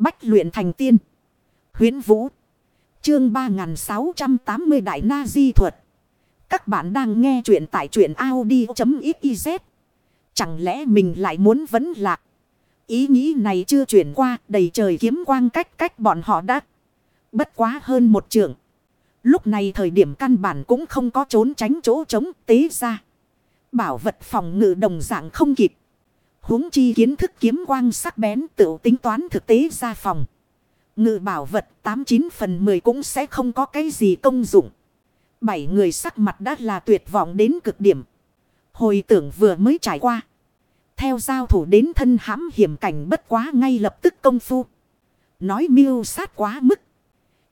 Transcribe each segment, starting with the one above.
Bách luyện thành tiên. Huyến Vũ. Chương 3680 Đại Na Di Thuật. Các bạn đang nghe truyện tại truyện Audi.xyz. Chẳng lẽ mình lại muốn vấn lạc. Ý nghĩ này chưa chuyển qua, đầy trời kiếm quang cách cách bọn họ đã. Bất quá hơn một trường. Lúc này thời điểm căn bản cũng không có trốn tránh chỗ trống, tế ra. Bảo vật phòng ngự đồng dạng không kịp huống chi kiến thức kiếm quang sắc bén tự tính toán thực tế ra phòng. Ngự bảo vật 89 phần 10 cũng sẽ không có cái gì công dụng. Bảy người sắc mặt đã là tuyệt vọng đến cực điểm. Hồi tưởng vừa mới trải qua. Theo giao thủ đến thân hãm hiểm cảnh bất quá ngay lập tức công phu. Nói miêu sát quá mức.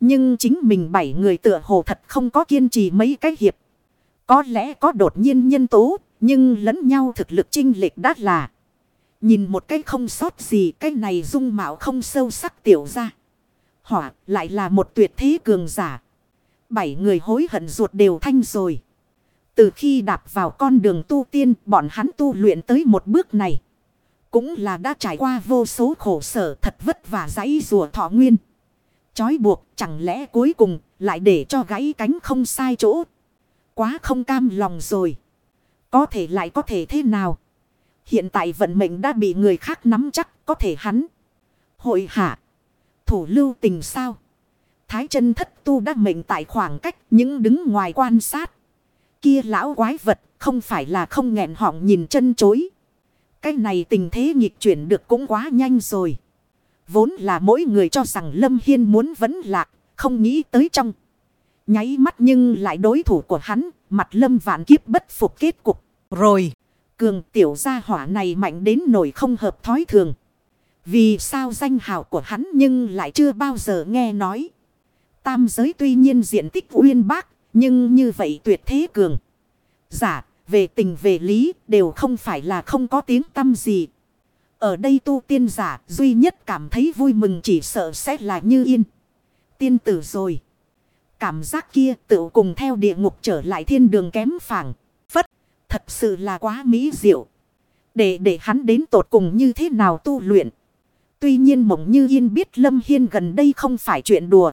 Nhưng chính mình bảy người tựa hồ thật không có kiên trì mấy cái hiệp. Có lẽ có đột nhiên nhân tố, nhưng lẫn nhau thực lực chinh lệch đắt là. Nhìn một cái không sót gì, cái này dung mạo không sâu sắc tiểu ra. Hỏa lại là một tuyệt thế cường giả. Bảy người hối hận ruột đều thanh rồi. Từ khi đạp vào con đường tu tiên, bọn hắn tu luyện tới một bước này. Cũng là đã trải qua vô số khổ sở thật vất vả dãy rùa thọ nguyên. Chói buộc chẳng lẽ cuối cùng lại để cho gãy cánh không sai chỗ. Quá không cam lòng rồi. Có thể lại có thể thế nào? Hiện tại vận mệnh đã bị người khác nắm chắc có thể hắn. Hội hạ. Thủ lưu tình sao? Thái chân thất tu đã mệnh tại khoảng cách những đứng ngoài quan sát. Kia lão quái vật không phải là không nghẹn họng nhìn chân chối. Cái này tình thế nghịch chuyển được cũng quá nhanh rồi. Vốn là mỗi người cho rằng Lâm Hiên muốn vấn lạc, không nghĩ tới trong. Nháy mắt nhưng lại đối thủ của hắn, mặt Lâm vạn kiếp bất phục kết cục. Rồi, cường tiểu gia hỏa này mạnh đến nổi không hợp thói thường. Vì sao danh hào của hắn nhưng lại chưa bao giờ nghe nói. Tam giới tuy nhiên diện tích uyên bác, nhưng như vậy tuyệt thế cường. Giả, về tình về lý, đều không phải là không có tiếng tâm gì. Ở đây tu tiên giả duy nhất cảm thấy vui mừng chỉ sợ sẽ là như yên. Tiên tử rồi. Cảm giác kia tự cùng theo địa ngục trở lại thiên đường kém phẳng. Thật sự là quá mỹ diệu. Để để hắn đến tột cùng như thế nào tu luyện. Tuy nhiên mộng như yên biết Lâm Hiên gần đây không phải chuyện đùa.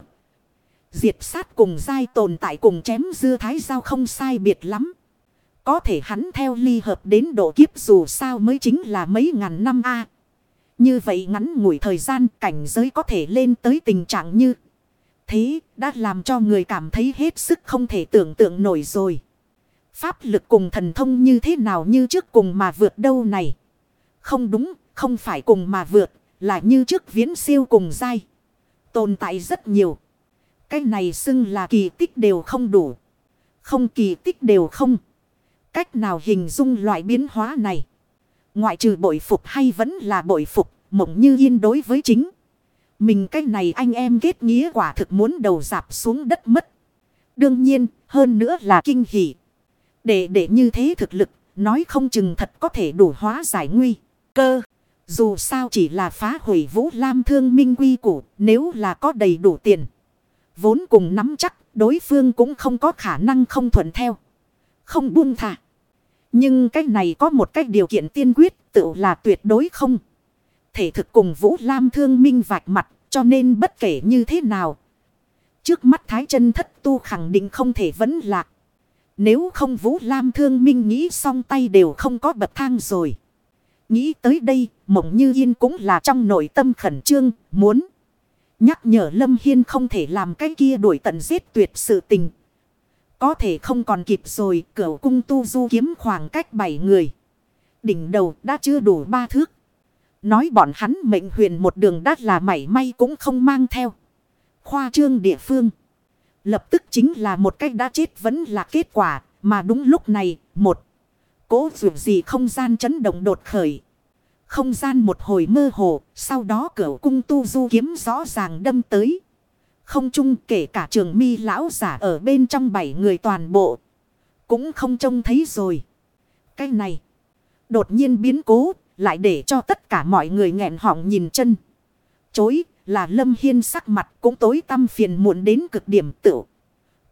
Diệt sát cùng dai tồn tại cùng chém dưa thái giao không sai biệt lắm. Có thể hắn theo ly hợp đến độ kiếp dù sao mới chính là mấy ngàn năm a Như vậy ngắn ngủi thời gian cảnh giới có thể lên tới tình trạng như thế đã làm cho người cảm thấy hết sức không thể tưởng tượng nổi rồi. Pháp lực cùng thần thông như thế nào như trước cùng mà vượt đâu này. Không đúng, không phải cùng mà vượt, là như trước viễn siêu cùng dai. Tồn tại rất nhiều. Cái này xưng là kỳ tích đều không đủ. Không kỳ tích đều không cách nào hình dung loại biến hóa này. Ngoại trừ bội phục hay vẫn là bội phục, mộng như yên đối với chính. Mình cái này anh em kết nghĩa quả thực muốn đầu dạp xuống đất mất. Đương nhiên, hơn nữa là kinh hỉ. Để để như thế thực lực, nói không chừng thật có thể đủ hóa giải nguy. Cơ, dù sao chỉ là phá hủy vũ lam thương minh quy củ, nếu là có đầy đủ tiền. Vốn cùng nắm chắc, đối phương cũng không có khả năng không thuận theo. Không buông thả. Nhưng cái này có một cái điều kiện tiên quyết tự là tuyệt đối không. Thể thực cùng Vũ Lam thương minh vạch mặt cho nên bất kể như thế nào. Trước mắt Thái chân thất tu khẳng định không thể vấn lạc. Nếu không Vũ Lam thương minh nghĩ xong tay đều không có bậc thang rồi. Nghĩ tới đây mộng như yên cũng là trong nội tâm khẩn trương muốn. Nhắc nhở Lâm Hiên không thể làm cái kia đuổi tận giết tuyệt sự tình. Có thể không còn kịp rồi, cửa cung tu du kiếm khoảng cách bảy người. Đỉnh đầu đã chưa đủ ba thước. Nói bọn hắn mệnh huyền một đường đắt là mảy may cũng không mang theo. Khoa trương địa phương. Lập tức chính là một cách đã chết vẫn là kết quả. Mà đúng lúc này, một cố dù gì không gian chấn động đột khởi. Không gian một hồi mơ hồ, sau đó cửa cung tu du kiếm rõ ràng đâm tới. Không chung kể cả trường mi lão giả ở bên trong bảy người toàn bộ. Cũng không trông thấy rồi. Cái này. Đột nhiên biến cố. Lại để cho tất cả mọi người nghẹn họng nhìn chân. Chối là Lâm Hiên sắc mặt cũng tối tâm phiền muộn đến cực điểm tự.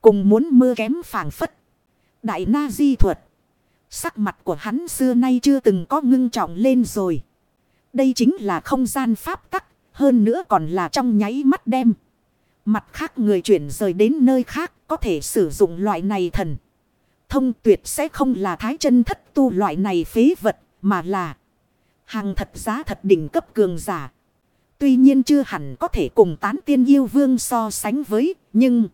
Cùng muốn mưa kém phảng phất. Đại na di thuật. Sắc mặt của hắn xưa nay chưa từng có ngưng trọng lên rồi. Đây chính là không gian pháp tắc. Hơn nữa còn là trong nháy mắt đem. Mặt khác người chuyển rời đến nơi khác có thể sử dụng loại này thần. Thông tuyệt sẽ không là thái chân thất tu loại này phế vật, mà là hàng thật giá thật đỉnh cấp cường giả. Tuy nhiên chưa hẳn có thể cùng tán tiên yêu vương so sánh với nhưng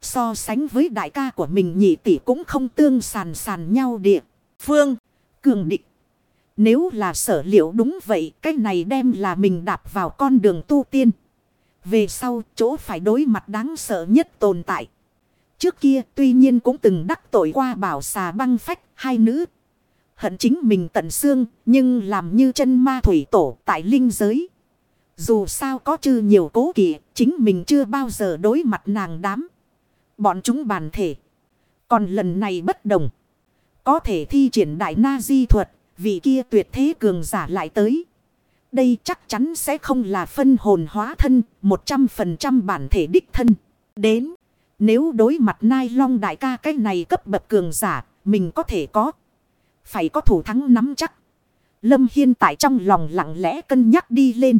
so sánh với đại ca của mình nhị tỷ cũng không tương sàn sàn nhau địa. Phương, cường định. Nếu là sở liệu đúng vậy, cái này đem là mình đạp vào con đường tu tiên. Về sau, chỗ phải đối mặt đáng sợ nhất tồn tại. Trước kia, tuy nhiên cũng từng đắc tội qua bảo xà băng phách, hai nữ. Hận chính mình tận xương, nhưng làm như chân ma thủy tổ tại linh giới. Dù sao có chư nhiều cố kỵ, chính mình chưa bao giờ đối mặt nàng đám. Bọn chúng bàn thể. Còn lần này bất đồng. Có thể thi triển đại na di thuật, vị kia tuyệt thế cường giả lại tới. Đây chắc chắn sẽ không là phân hồn hóa thân, 100% bản thể đích thân. Đến, nếu đối mặt nai long đại ca cái này cấp bậc cường giả, mình có thể có. Phải có thủ thắng nắm chắc. Lâm Hiên tại trong lòng lặng lẽ cân nhắc đi lên.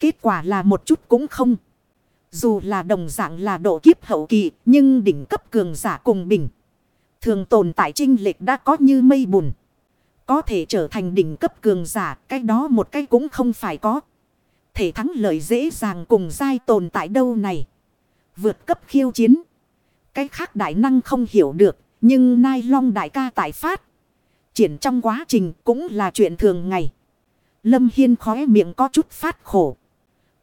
Kết quả là một chút cũng không. Dù là đồng dạng là độ kiếp hậu kỳ, nhưng đỉnh cấp cường giả cùng bình. Thường tồn tại trinh lệch đã có như mây bùn. Có thể trở thành đỉnh cấp cường giả, cái đó một cái cũng không phải có. Thể thắng lợi dễ dàng cùng dai tồn tại đâu này. Vượt cấp khiêu chiến. Cái khác đại năng không hiểu được, nhưng Nai Long đại ca tại phát. Triển trong quá trình cũng là chuyện thường ngày. Lâm Hiên khóe miệng có chút phát khổ.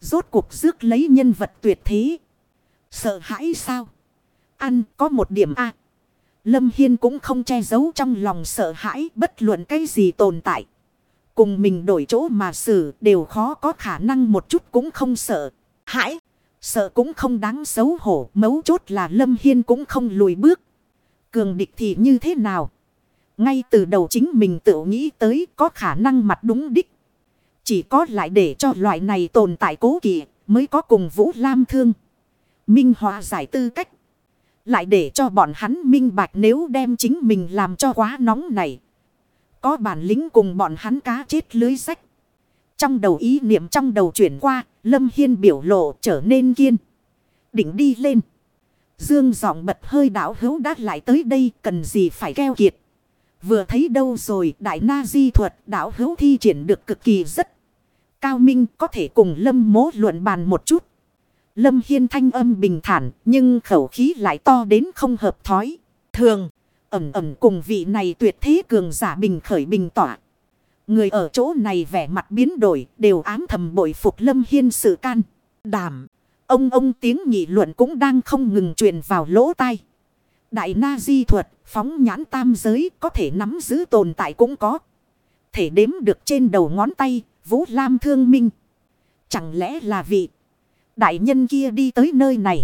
Rốt cuộc rước lấy nhân vật tuyệt thế. Sợ hãi sao? Ăn có một điểm A. Lâm Hiên cũng không che giấu trong lòng sợ hãi bất luận cái gì tồn tại. Cùng mình đổi chỗ mà xử đều khó có khả năng một chút cũng không sợ. Hãi! Sợ cũng không đáng xấu hổ. Mấu chốt là Lâm Hiên cũng không lùi bước. Cường địch thì như thế nào? Ngay từ đầu chính mình tự nghĩ tới có khả năng mặt đúng đích. Chỉ có lại để cho loại này tồn tại cố kỵ mới có cùng Vũ Lam thương. Minh Hòa giải tư cách. Lại để cho bọn hắn minh bạch nếu đem chính mình làm cho quá nóng này. Có bản lính cùng bọn hắn cá chết lưới sách. Trong đầu ý niệm trong đầu chuyển qua, Lâm Hiên biểu lộ trở nên kiên. Đỉnh đi lên. Dương giọng bật hơi đảo hữu đát lại tới đây cần gì phải keo kiệt. Vừa thấy đâu rồi đại na di thuật đảo hữu thi triển được cực kỳ rất cao minh có thể cùng lâm mố luận bàn một chút. Lâm Hiên thanh âm bình thản nhưng khẩu khí lại to đến không hợp thói. Thường, ẩm ẩm cùng vị này tuyệt thế cường giả bình khởi bình tỏa. Người ở chỗ này vẻ mặt biến đổi đều ám thầm bội phục Lâm Hiên sự can. Đảm, ông ông tiếng nghị luận cũng đang không ngừng truyền vào lỗ tai. Đại na di thuật, phóng nhãn tam giới có thể nắm giữ tồn tại cũng có. Thể đếm được trên đầu ngón tay, Vũ Lam thương minh. Chẳng lẽ là vị đại nhân kia đi tới nơi này?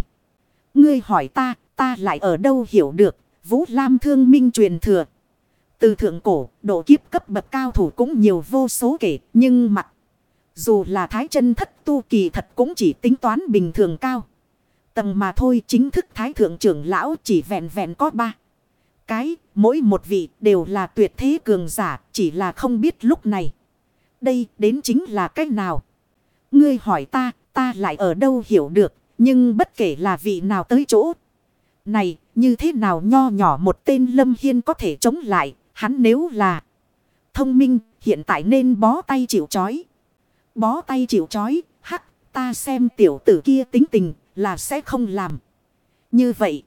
Ngươi hỏi ta, ta lại ở đâu hiểu được, Vũ Lam thương minh truyền thừa. Từ thượng cổ, độ kiếp cấp bậc cao thủ cũng nhiều vô số kể, nhưng mặt. Dù là thái chân thất tu kỳ thật cũng chỉ tính toán bình thường cao. Tầng mà thôi chính thức thái thượng trưởng lão chỉ vẹn vẹn có ba. Cái, mỗi một vị đều là tuyệt thế cường giả, chỉ là không biết lúc này. Đây đến chính là cách nào? Ngươi hỏi ta, ta lại ở đâu hiểu được, nhưng bất kể là vị nào tới chỗ. Này, như thế nào nho nhỏ một tên Lâm Hiên có thể chống lại, hắn nếu là thông minh, hiện tại nên bó tay chịu chói. Bó tay chịu chói, hắc, ta xem tiểu tử kia tính tình là sẽ không làm. Như vậy,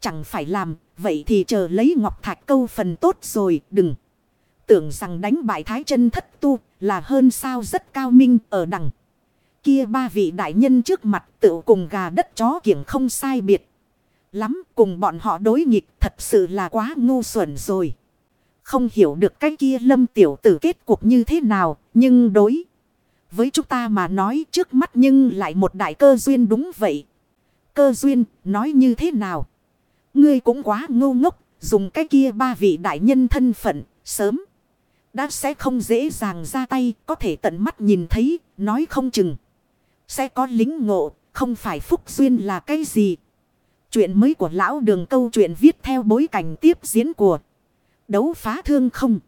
chẳng phải làm, vậy thì chờ lấy ngọc thạch câu phần tốt rồi, đừng. Tưởng rằng đánh bại thái chân thất tu là hơn sao rất cao minh ở đằng. Kia ba vị đại nhân trước mặt tự cùng gà đất chó kiểng không sai biệt. Lắm cùng bọn họ đối nghịch thật sự là quá ngu xuẩn rồi. Không hiểu được cái kia lâm tiểu tử kết cuộc như thế nào, nhưng đối. Với chúng ta mà nói trước mắt nhưng lại một đại cơ duyên đúng vậy. Cơ duyên nói như thế nào? Ngươi cũng quá ngu ngốc, dùng cái kia ba vị đại nhân thân phận sớm đã sẽ không dễ dàng ra tay, có thể tận mắt nhìn thấy, nói không chừng. Sẽ có lính ngộ, không phải phúc duyên là cái gì. Chuyện mới của lão đường câu chuyện viết theo bối cảnh tiếp diễn của đấu phá thương không.